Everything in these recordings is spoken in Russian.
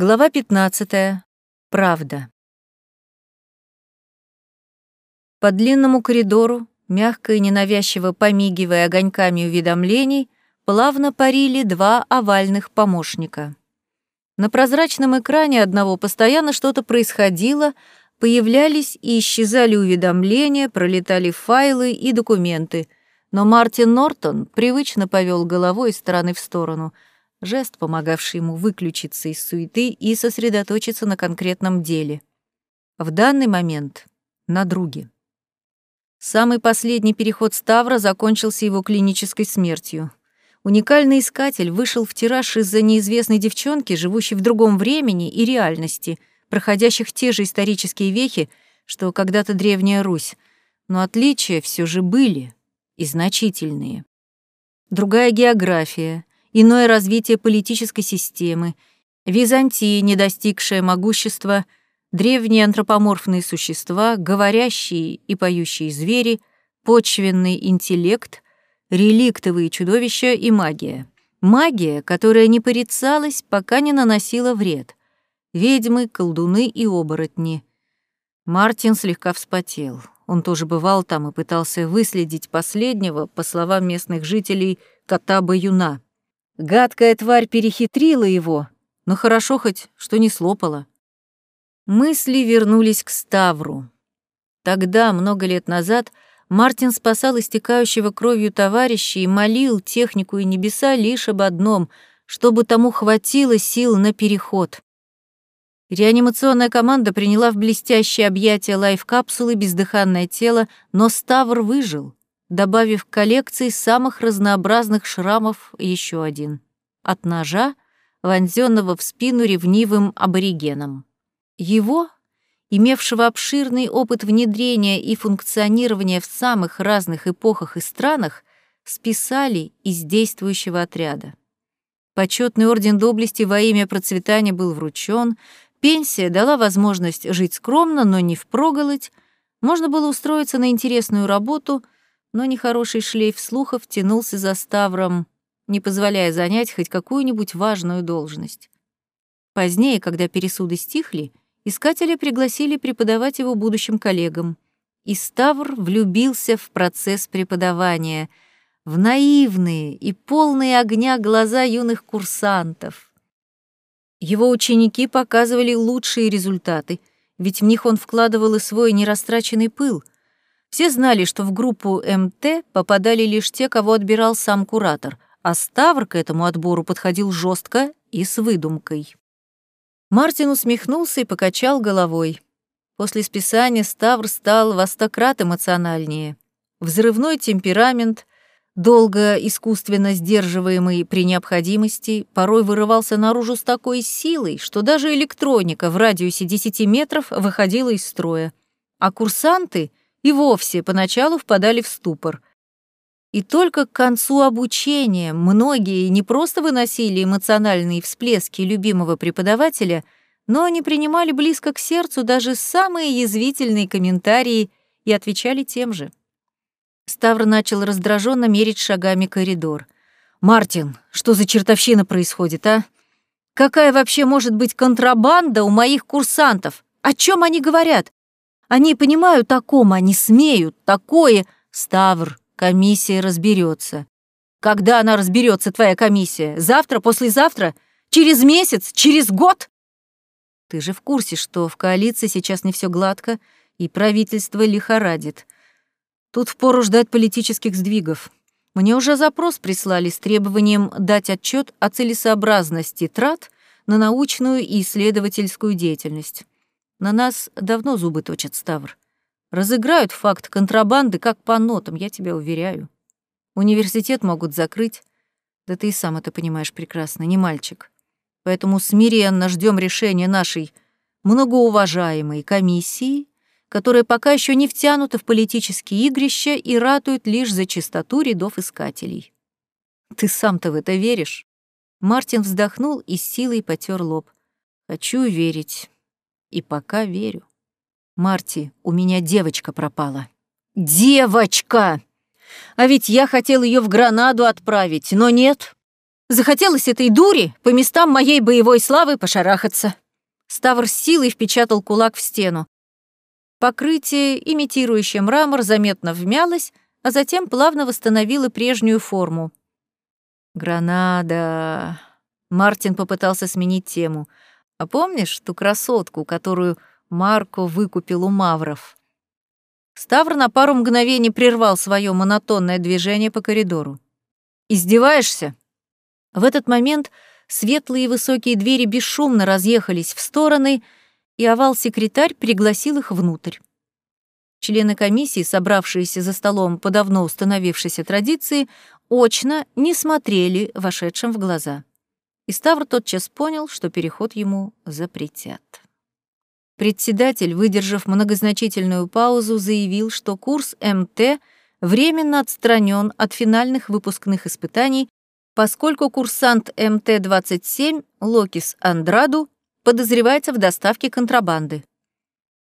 Глава 15. Правда. По длинному коридору, мягко и ненавязчиво помигивая огоньками уведомлений, плавно парили два овальных помощника. На прозрачном экране одного постоянно что-то происходило, появлялись и исчезали уведомления, пролетали файлы и документы, но Мартин Нортон привычно повел головой из стороны в сторону — жест, помогавший ему выключиться из суеты и сосредоточиться на конкретном деле. В данный момент — на друге. Самый последний переход Ставра закончился его клинической смертью. Уникальный искатель вышел в тираж из-за неизвестной девчонки, живущей в другом времени и реальности, проходящих те же исторические вехи, что когда-то Древняя Русь, но отличия все же были и значительные. Другая география, иное развитие политической системы, Византия, не достигшая могущества, древние антропоморфные существа, говорящие и поющие звери, почвенный интеллект, реликтовые чудовища и магия. Магия, которая не порицалась, пока не наносила вред. Ведьмы, колдуны и оборотни. Мартин слегка вспотел. Он тоже бывал там и пытался выследить последнего, по словам местных жителей, кота-баюна. Гадкая тварь перехитрила его, но хорошо хоть, что не слопала. Мысли вернулись к Ставру. Тогда, много лет назад, Мартин спасал истекающего кровью товарища и молил технику и небеса лишь об одном, чтобы тому хватило сил на переход. Реанимационная команда приняла в блестящее объятие лайф-капсулы бездыханное тело, но Ставр выжил добавив к коллекции самых разнообразных шрамов еще один. От ножа, вонзенного в спину ревнивым аборигеном. Его, имевшего обширный опыт внедрения и функционирования в самых разных эпохах и странах, списали из действующего отряда. Почетный орден доблести во имя процветания был вручен, пенсия дала возможность жить скромно, но не впроголодь, можно было устроиться на интересную работу — но нехороший шлейф слухов тянулся за Ставром, не позволяя занять хоть какую-нибудь важную должность. Позднее, когда пересуды стихли, искатели пригласили преподавать его будущим коллегам, и Ставр влюбился в процесс преподавания, в наивные и полные огня глаза юных курсантов. Его ученики показывали лучшие результаты, ведь в них он вкладывал и свой нерастраченный пыл — все знали, что в группу МТ попадали лишь те, кого отбирал сам куратор, а Ставр к этому отбору подходил жестко и с выдумкой. Мартин усмехнулся и покачал головой. После списания Ставр стал во сто крат эмоциональнее. Взрывной темперамент, долго искусственно сдерживаемый при необходимости, порой вырывался наружу с такой силой, что даже электроника в радиусе 10 метров выходила из строя. А курсанты — и вовсе поначалу впадали в ступор. И только к концу обучения многие не просто выносили эмоциональные всплески любимого преподавателя, но они принимали близко к сердцу даже самые язвительные комментарии и отвечали тем же. Ставр начал раздраженно мерить шагами коридор. «Мартин, что за чертовщина происходит, а? Какая вообще может быть контрабанда у моих курсантов? О чем они говорят? Они понимают о они смеют, такое. Ставр, комиссия разберется. Когда она разберется, твоя комиссия? Завтра, послезавтра? Через месяц? Через год? Ты же в курсе, что в коалиции сейчас не все гладко, и правительство лихорадит. Тут впору ждать политических сдвигов. Мне уже запрос прислали с требованием дать отчет о целесообразности трат на научную и исследовательскую деятельность. На нас давно зубы точат, Ставр. Разыграют факт контрабанды как по нотам, я тебя уверяю. Университет могут закрыть. Да ты и сам это понимаешь прекрасно, не мальчик. Поэтому смиренно ждем решения нашей многоуважаемой комиссии, которая пока еще не втянута в политические игрища и ратует лишь за чистоту рядов искателей. Ты сам-то в это веришь? Мартин вздохнул и с силой потер лоб. Хочу верить. И пока верю. Марти, у меня девочка пропала. Девочка! А ведь я хотел ее в Гранаду отправить, но нет. Захотелось этой дури по местам моей боевой славы пошарахаться. Ставр силой впечатал кулак в стену. Покрытие, имитирующее мрамор, заметно вмялось, а затем плавно восстановило прежнюю форму. «Гранада...» Мартин попытался сменить тему. «А помнишь ту красотку, которую Марко выкупил у мавров?» Ставр на пару мгновений прервал свое монотонное движение по коридору. «Издеваешься?» В этот момент светлые высокие двери бесшумно разъехались в стороны, и овал-секретарь пригласил их внутрь. Члены комиссии, собравшиеся за столом по давно установившейся традиции, очно не смотрели вошедшим в глаза. И Ставр тотчас понял, что переход ему запретят. Председатель, выдержав многозначительную паузу, заявил, что курс МТ временно отстранен от финальных выпускных испытаний поскольку курсант МТ-27 Локис Андраду подозревается в доставке контрабанды.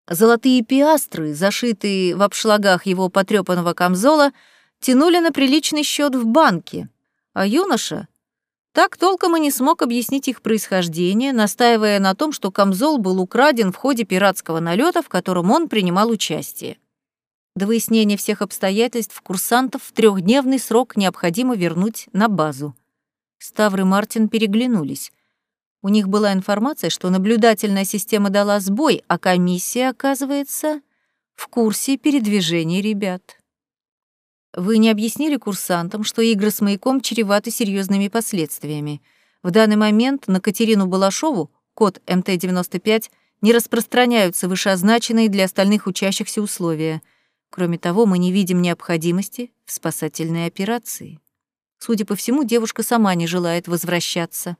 Золотые пиастры, зашитые в обшлагах его потрёпанного камзола, тянули на приличный счет в банке, а юноша так толком и не смог объяснить их происхождение, настаивая на том, что камзол был украден в ходе пиратского налета, в котором он принимал участие. До выяснения всех обстоятельств курсантов в трехдневный срок необходимо вернуть на базу. Ставр и Мартин переглянулись. У них была информация, что наблюдательная система дала сбой, а комиссия, оказывается, в курсе передвижения ребят. Вы не объяснили курсантам, что игры с маяком чреваты серьезными последствиями. В данный момент на Катерину Балашову, код МТ-95, не распространяются вышеозначенные для остальных учащихся условия. Кроме того, мы не видим необходимости в спасательной операции. Судя по всему, девушка сама не желает возвращаться.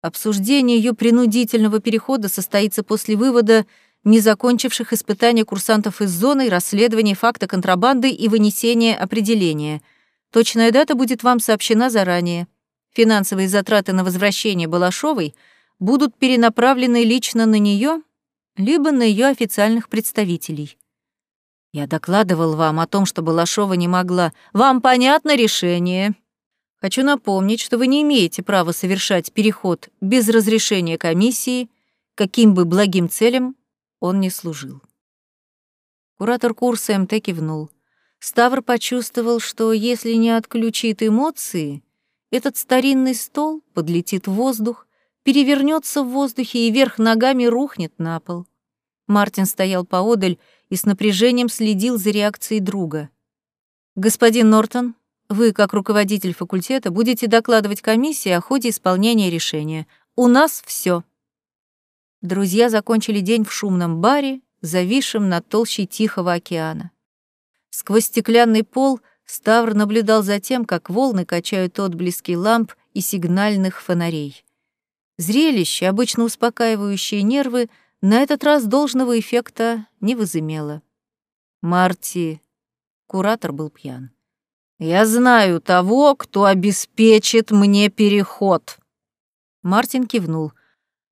Обсуждение ее принудительного перехода состоится после вывода незакончивших испытания курсантов из зоны, расследования факта контрабанды и вынесения определения. Точная дата будет вам сообщена заранее. Финансовые затраты на возвращение Балашовой будут перенаправлены лично на нее либо на ее официальных представителей. Я докладывал вам о том, что Балашова не могла. Вам понятно решение? Хочу напомнить, что вы не имеете права совершать переход без разрешения комиссии, каким бы благим целям он не служил. Куратор курса МТ кивнул. Ставр почувствовал, что если не отключит эмоции, этот старинный стол подлетит в воздух, перевернется в воздухе и вверх ногами рухнет на пол. Мартин стоял поодаль и с напряжением следил за реакцией друга. «Господин Нортон, вы, как руководитель факультета, будете докладывать комиссии о ходе исполнения решения. У нас все. Друзья закончили день в шумном баре, зависшем над толщей Тихого океана. Сквозь стеклянный пол Ставр наблюдал за тем, как волны качают отблески ламп и сигнальных фонарей. Зрелище, обычно успокаивающее нервы, на этот раз должного эффекта не возымело. Марти, куратор был пьян. «Я знаю того, кто обеспечит мне переход». Мартин кивнул.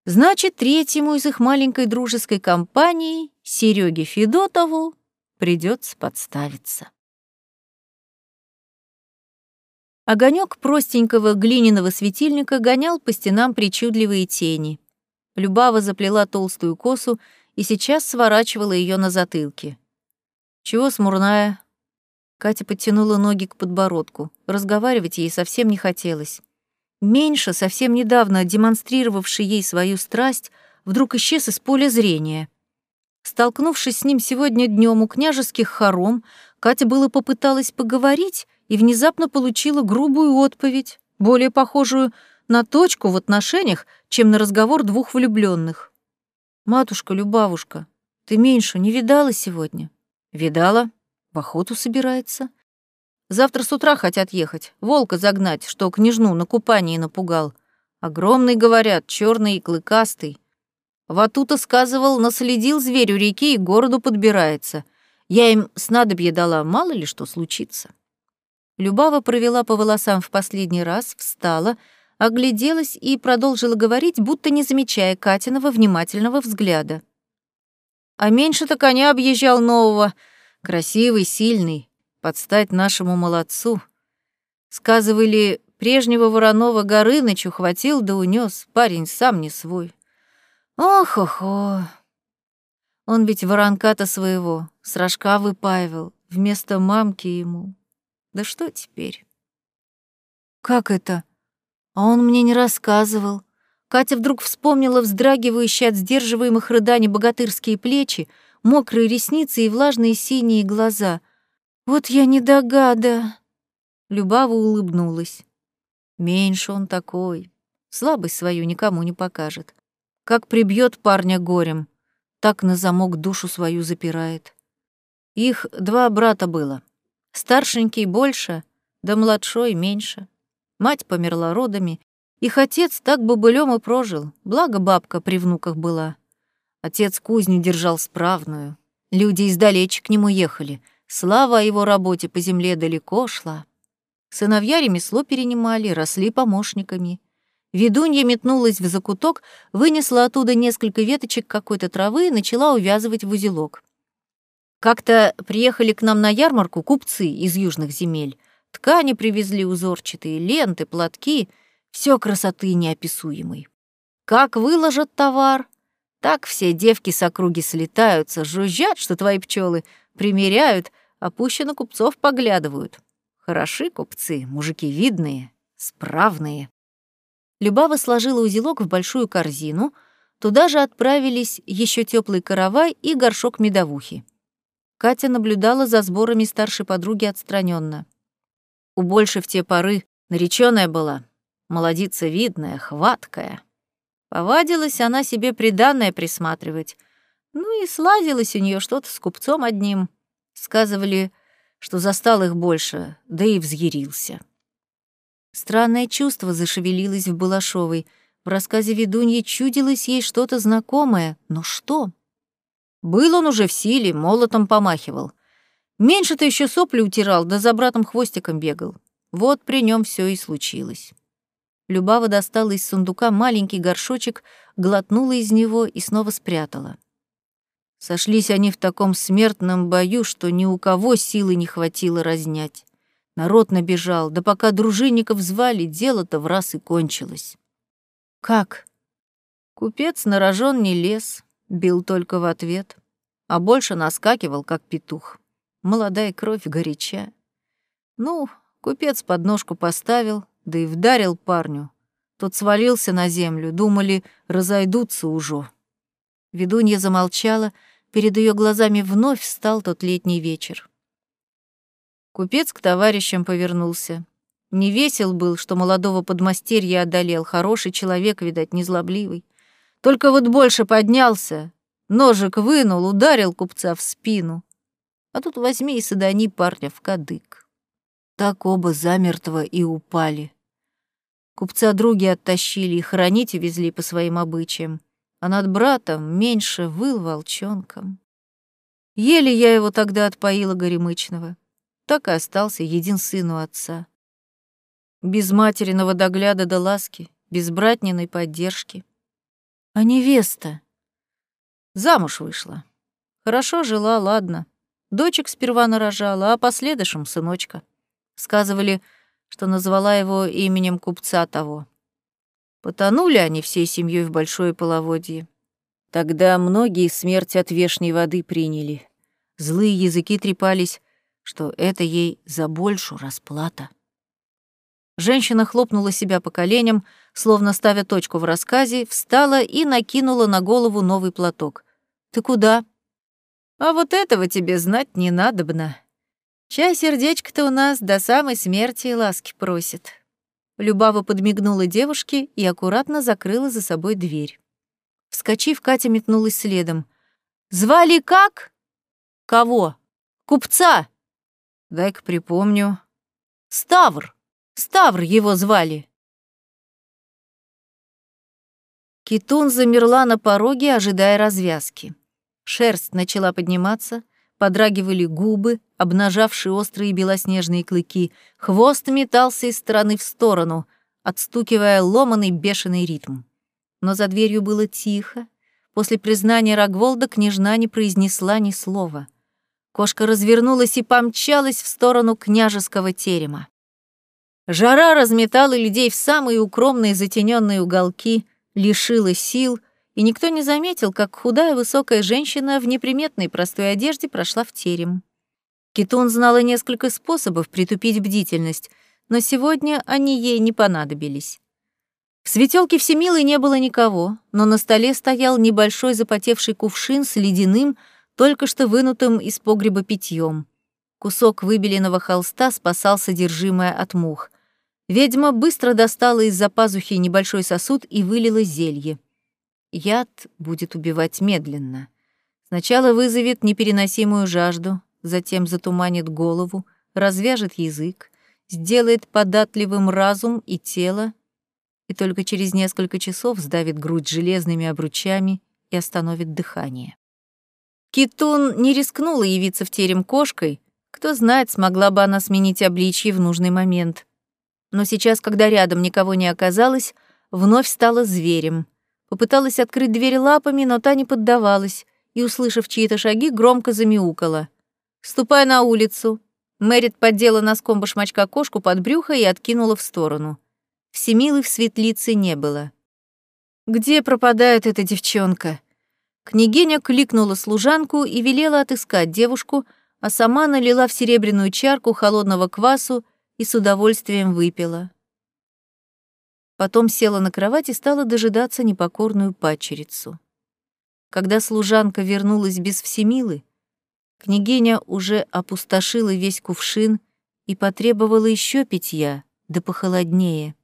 «Значит, третьему из их маленькой дружеской компании, Сереге Федотову, придется подставиться». Огонек простенького глиняного светильника гонял по стенам причудливые тени. Любава заплела толстую косу и сейчас сворачивала ее на затылке. «Чего смурная?» Катя подтянула ноги к подбородку. Разговаривать ей совсем не хотелось. Меньше, совсем недавно демонстрировавший ей свою страсть, вдруг исчез из поля зрения. Столкнувшись с ним сегодня днем у княжеских хором, Катя было попыталась поговорить и внезапно получила грубую отповедь, более похожую на точку в отношениях, чем на разговор двух влюбленных. «Матушка, Любавушка, ты меньше не видала сегодня?» «Видала. В охоту собирается. Завтра с утра хотят ехать, волка загнать, что княжну на купании напугал. Огромный, говорят, черный и клыкастый. Ватута сказывал, наследил зверю реки и городу подбирается. Я им снадобье дала, мало ли что случится». Любава провела по волосам в последний раз, встала — огляделась и продолжила говорить, будто не замечая Катиного внимательного взгляда. А меньше-то коня объезжал нового, красивый, сильный, подстать нашему молодцу. Сказывали, Прежнего Воронова Горынычу хватил да унес, парень сам не свой. Ох-охо. Он ведь воронка-то своего с рожка выпаивал, вместо мамки ему. Да что теперь? Как это? А он мне не рассказывал. Катя вдруг вспомнила вздрагивающие от сдерживаемых рыданий богатырские плечи, мокрые ресницы и влажные синие глаза. Вот я не догада. Любава улыбнулась. Меньше он такой. Слабость свою никому не покажет. Как прибьет парня горем, так на замок душу свою запирает. Их два брата было. Старшенький больше, да младшой меньше. Мать померла родами, их отец так бобылем и прожил, благо бабка при внуках была. Отец кузню держал справную. Люди издалече к нему ехали. Слава о его работе по земле далеко шла. Сыновья ремесло перенимали, росли помощниками. Ведунья метнулась в закуток, вынесла оттуда несколько веточек какой-то травы и начала увязывать в узелок. Как-то приехали к нам на ярмарку купцы из южных земель. Ткани привезли узорчатые, ленты, платки — все красоты неописуемой. Как выложат товар, так все девки с округи слетаются, жужжат, что твои пчелы примеряют, а пуще на купцов поглядывают. Хороши купцы, мужики видные, справные. Любава сложила узелок в большую корзину, туда же отправились еще теплый каравай и горшок медовухи. Катя наблюдала за сборами старшей подруги отстраненно. У больше в те поры наречённая была, молодица видная, хваткая. Повадилась она себе приданное присматривать. Ну и сладилось у нее что-то с купцом одним. Сказывали, что застал их больше, да и взъярился. Странное чувство зашевелилось в Балашовой. В рассказе ведуньи чудилось ей что-то знакомое, но что? Был он уже в силе, молотом помахивал. Меньше-то еще сопли утирал, да за братом хвостиком бегал. Вот при нем все и случилось. Любава достала из сундука маленький горшочек, глотнула из него и снова спрятала. Сошлись они в таком смертном бою, что ни у кого силы не хватило разнять. Народ набежал, да пока дружинников звали, дело-то в раз и кончилось. Как? Купец на рожон не лез, бил только в ответ, а больше наскакивал, как петух. Молодая кровь горяча. Ну, купец подножку поставил, да и вдарил парню. Тот свалился на землю, думали, разойдутся уже. Ведунья замолчала, Перед ее глазами вновь встал тот летний вечер. Купец к товарищам повернулся. Не весел был, что молодого подмастерья одолел, хороший человек, видать, незлобливый. Только вот больше поднялся, ножик вынул, ударил купца в спину. А тут возьми и садани парня в кадык. Так оба замертво и упали. Купца други оттащили и хоронить увезли по своим обычаям а над братом меньше выл волчонком. Еле я его тогда отпоила горемычного. Так и остался един сын у отца. Без материного догляда до ласки, без братниной поддержки. А невеста? Замуж вышла. Хорошо жила, ладно. Дочек сперва нарожала, а последующим сыночка. Сказывали, что назвала его именем купца того. Потонули они всей семьей в большое половодье. Тогда многие смерть от вешней воды приняли. Злые языки трепались, что это ей за большую расплата. Женщина хлопнула себя по коленям, словно ставя точку в рассказе, встала и накинула на голову новый платок. «Ты куда?» «А вот этого тебе знать не надобно. Чай сердечко-то у нас до самой смерти ласки просит». Любава подмигнула девушке и аккуратно закрыла за собой дверь. Вскочив, Катя метнулась следом. «Звали как?» «Кого?» «Купца!» «Дай-ка припомню». «Ставр! Ставр его звали!» Китун замерла на пороге, ожидая развязки. Шерсть начала подниматься, подрагивали губы, обнажавшие острые белоснежные клыки, хвост метался из стороны в сторону, отстукивая ломаный бешеный ритм. Но за дверью было тихо. После признания Рогволда княжна не произнесла ни слова. Кошка развернулась и помчалась в сторону княжеского терема. Жара разметала людей в самые укромные затененные уголки, лишила сил, и никто не заметил, как худая высокая женщина в неприметной простой одежде прошла в терем. Китун знала несколько способов притупить бдительность, но сегодня они ей не понадобились. В светелке Всемилой не было никого, но на столе стоял небольшой запотевший кувшин с ледяным, только что вынутым из погреба питьем. Кусок выбеленного холста спасал содержимое от мух. Ведьма быстро достала из-за пазухи небольшой сосуд и вылила зелье. Яд будет убивать медленно. Сначала вызовет непереносимую жажду, затем затуманит голову, развяжет язык, сделает податливым разум и тело, и только через несколько часов сдавит грудь железными обручами и остановит дыхание. Китун не рискнула явиться в терем кошкой, кто знает, смогла бы она сменить обличье в нужный момент. Но сейчас, когда рядом никого не оказалось, вновь стала зверем. Попыталась открыть дверь лапами, но та не поддавалась, и, услышав чьи-то шаги, громко замяукала. «Ступай на улицу!» Мэрит поддела носком башмачка кошку под брюхо и откинула в сторону. Всемилы в светлице не было. «Где пропадает эта девчонка?» Княгиня кликнула служанку и велела отыскать девушку, а сама налила в серебряную чарку холодного квасу и с удовольствием выпила. Потом села на кровать и стала дожидаться непокорную падчерицу. Когда служанка вернулась без всемилы, княгиня уже опустошила весь кувшин и потребовала еще питья, да похолоднее.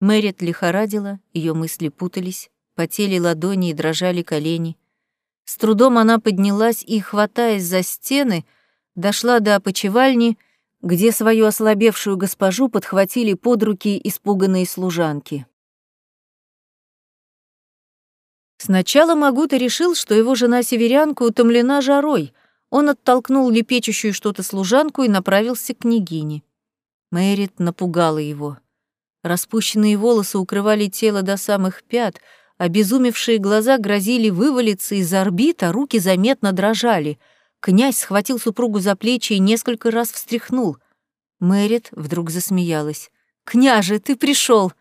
Мэрит лихорадила, ее мысли путались, потели ладони и дрожали колени. С трудом она поднялась и, хватаясь за стены, дошла до опочивальни, где свою ослабевшую госпожу подхватили под руки испуганные служанки. Сначала Магута решил, что его жена-северянка утомлена жарой. Он оттолкнул лепечущую что-то служанку и направился к княгине. Мэрит напугала его. Распущенные волосы укрывали тело до самых пят, обезумевшие глаза грозили вывалиться из орбит, а руки заметно дрожали. Князь схватил супругу за плечи и несколько раз встряхнул. Мэрит вдруг засмеялась. «Княже, ты пришел!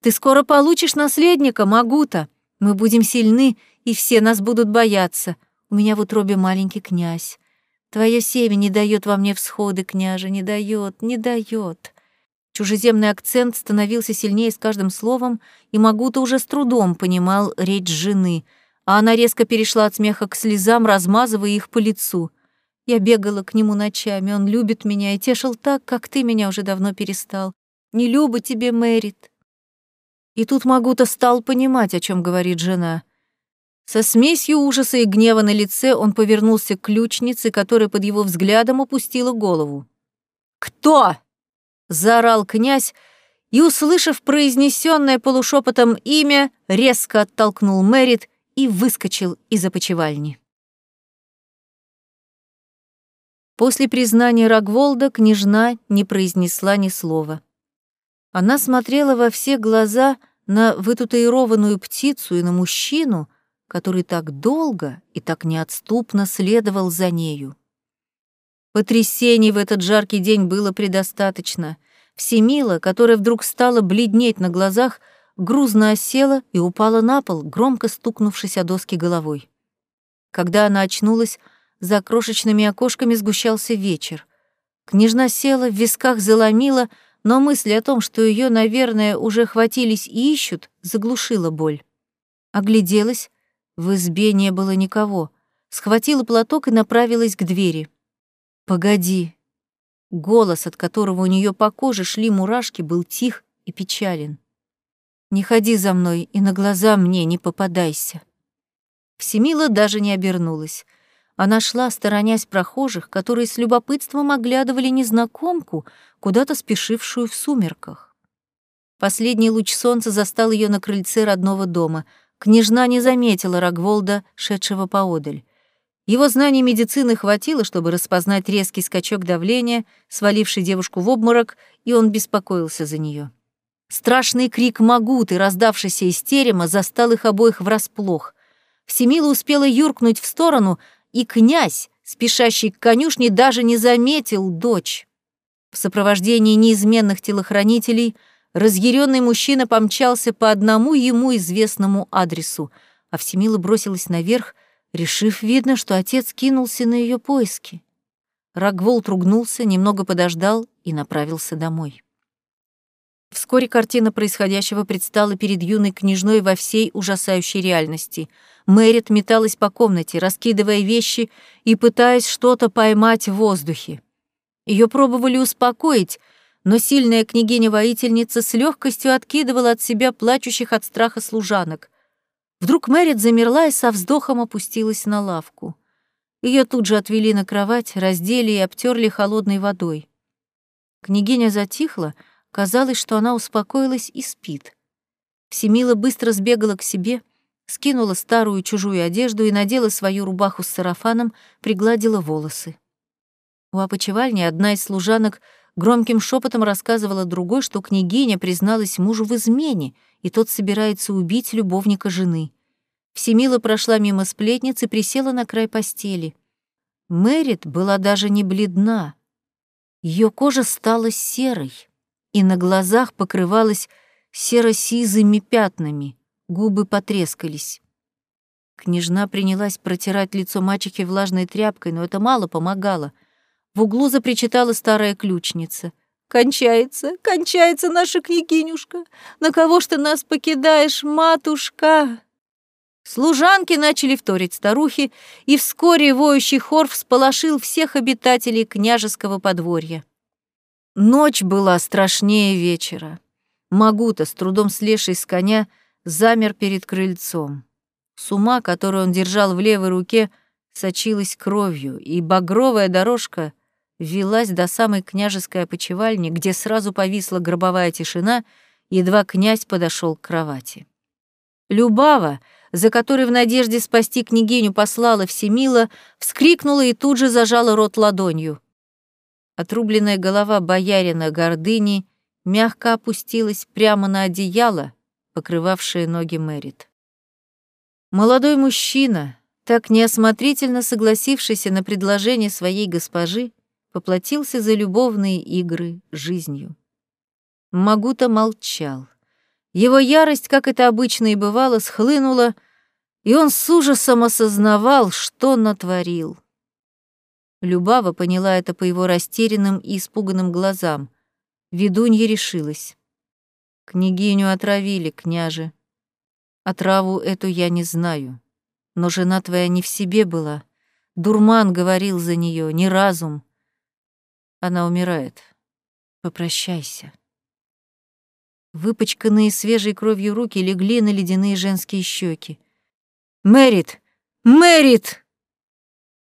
Ты скоро получишь наследника, Магута! Мы будем сильны, и все нас будут бояться. У меня в утробе маленький князь. Твое семя не дает во мне всходы, княже, не дает, не дает. Чужеземный акцент становился сильнее с каждым словом, и Магута уже с трудом понимал речь жены, а она резко перешла от смеха к слезам, размазывая их по лицу. Я бегала к нему ночами, он любит меня и тешил так, как ты меня уже давно перестал. Не люба тебе, Мэрит. И тут Магута стал понимать, о чем говорит жена. Со смесью ужаса и гнева на лице он повернулся к ключнице, которая под его взглядом опустила голову. «Кто?» заорал князь и, услышав произнесенное полушепотом имя, резко оттолкнул Мэрит и выскочил из опочивальни. После признания Рогволда княжна не произнесла ни слова. Она смотрела во все глаза на вытатуированную птицу и на мужчину, который так долго и так неотступно следовал за нею. Потрясений в этот жаркий день было предостаточно. Всемила, которая вдруг стала бледнеть на глазах, грузно осела и упала на пол, громко стукнувшись о доски головой. Когда она очнулась, за крошечными окошками сгущался вечер. Княжна села, в висках заломила, но мысль о том, что ее, наверное, уже хватились и ищут, заглушила боль. Огляделась, в избе не было никого, схватила платок и направилась к двери. «Погоди». Голос, от которого у нее по коже шли мурашки, был тих и печален. «Не ходи за мной и на глаза мне не попадайся». Всемила даже не обернулась. Она шла, сторонясь прохожих, которые с любопытством оглядывали незнакомку, куда-то спешившую в сумерках. Последний луч солнца застал ее на крыльце родного дома. Княжна не заметила Рогволда, шедшего поодаль. Его знаний медицины хватило, чтобы распознать резкий скачок давления, сваливший девушку в обморок, и он беспокоился за нее. Страшный крик Магуты, раздавшийся из терема, застал их обоих врасплох. Всемила успела юркнуть в сторону, и князь, спешащий к конюшне, даже не заметил дочь. В сопровождении неизменных телохранителей разъяренный мужчина помчался по одному ему известному адресу, а Всемила бросилась наверх, решив, видно, что отец кинулся на ее поиски. Рогволд ругнулся, немного подождал и направился домой. Вскоре картина происходящего предстала перед юной княжной во всей ужасающей реальности. Мэрит металась по комнате, раскидывая вещи и пытаясь что-то поймать в воздухе. Ее пробовали успокоить, но сильная княгиня-воительница с легкостью откидывала от себя плачущих от страха служанок. Вдруг Мэрит замерла и со вздохом опустилась на лавку. Ее тут же отвели на кровать, раздели и обтерли холодной водой. Княгиня затихла, казалось, что она успокоилась и спит. Всемила быстро сбегала к себе, скинула старую чужую одежду и надела свою рубаху с сарафаном, пригладила волосы. У опочивальни одна из служанок громким шепотом рассказывала другой, что княгиня призналась мужу в измене, и тот собирается убить любовника жены. Всемила прошла мимо сплетниц и присела на край постели. Мэрит была даже не бледна. Ее кожа стала серой, и на глазах покрывалась серо-сизыми пятнами, губы потрескались. Княжна принялась протирать лицо мачехи влажной тряпкой, но это мало помогало — в углу запричитала старая ключница. «Кончается, кончается наша княгинюшка! На кого ж ты нас покидаешь, матушка?» Служанки начали вторить старухи, и вскоре воющий хор всполошил всех обитателей княжеского подворья. Ночь была страшнее вечера. Магута, с трудом слезший с коня, замер перед крыльцом. Сума, которую он держал в левой руке, сочилась кровью, и багровая дорожка велась до самой княжеской опочивальни, где сразу повисла гробовая тишина, едва князь подошел к кровати. Любава, за которой в надежде спасти княгиню послала Всемила, вскрикнула и тут же зажала рот ладонью. Отрубленная голова боярина гордыни мягко опустилась прямо на одеяло, покрывавшее ноги Мэрит. Молодой мужчина, так неосмотрительно согласившийся на предложение своей госпожи, поплатился за любовные игры жизнью. Магута молчал. Его ярость, как это обычно и бывало, схлынула, и он с ужасом осознавал, что натворил. Любава поняла это по его растерянным и испуганным глазам. Ведунья решилась. «Княгиню отравили, княже. Отраву эту я не знаю. Но жена твоя не в себе была. Дурман говорил за нее, не разум. Она умирает. Попрощайся. Выпачканные свежей кровью руки легли на ледяные женские щеки. «Мэрит! Мэрит!»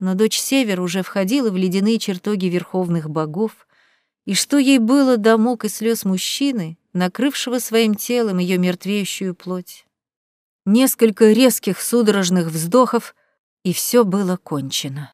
Но дочь Север уже входила в ледяные чертоги верховных богов, и что ей было до мук и слез мужчины, накрывшего своим телом ее мертвеющую плоть? Несколько резких судорожных вздохов, и все было кончено.